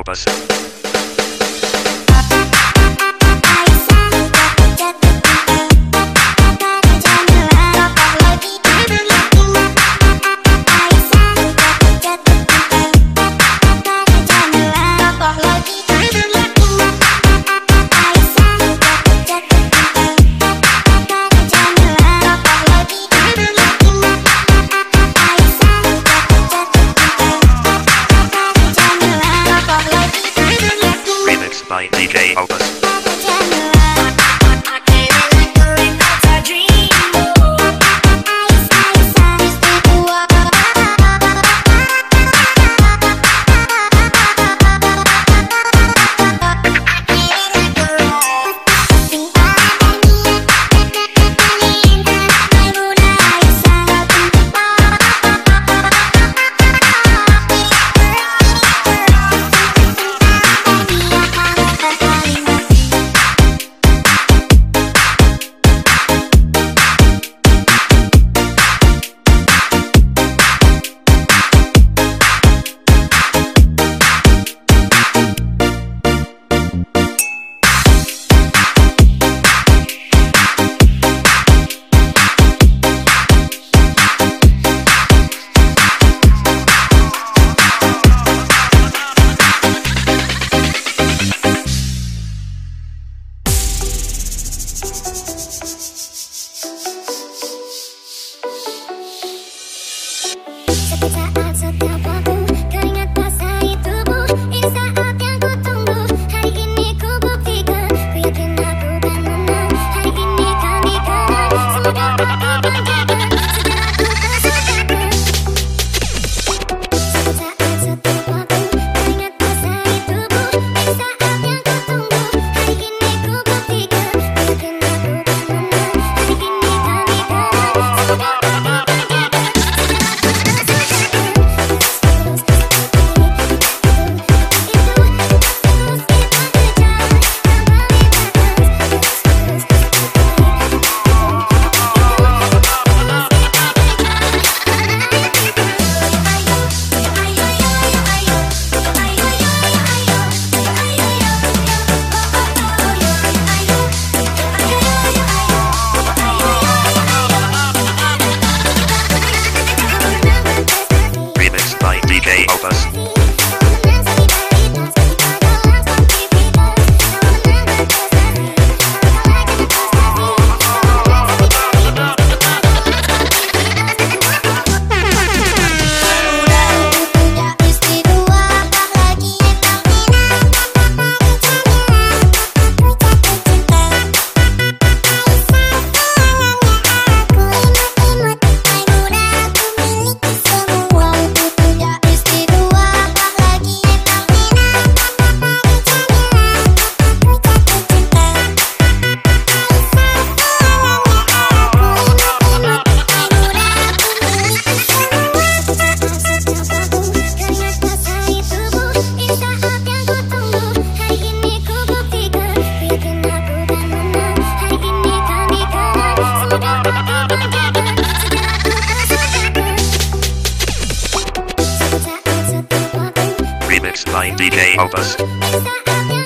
Alpas. DJ Opus.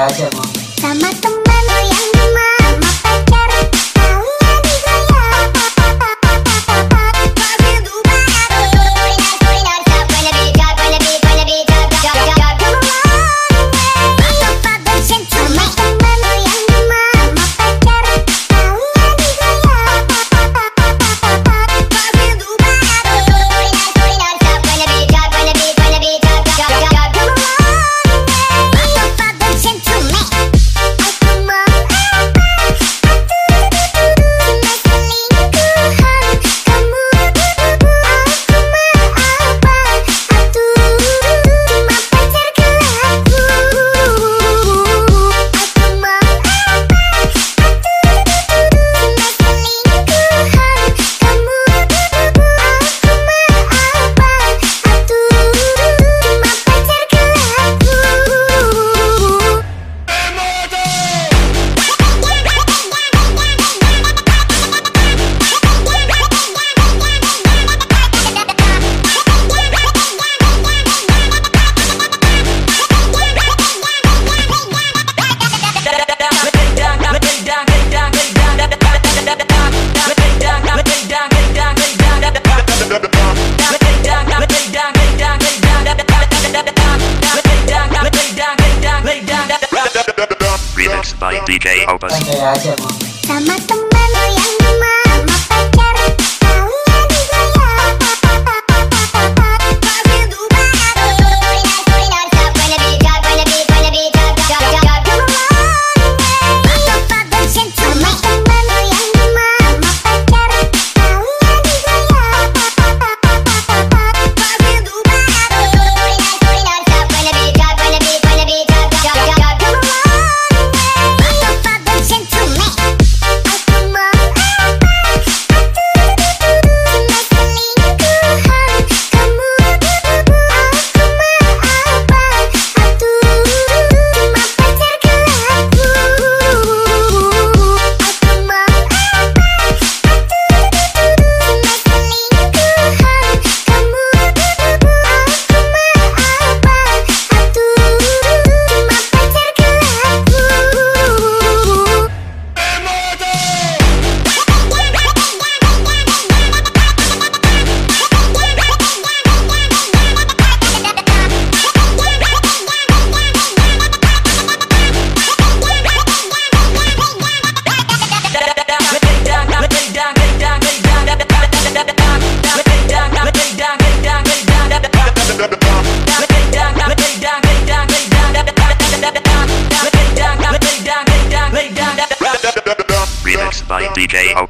aja sama teman yang di mana DJ Opus.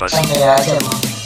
上次给大家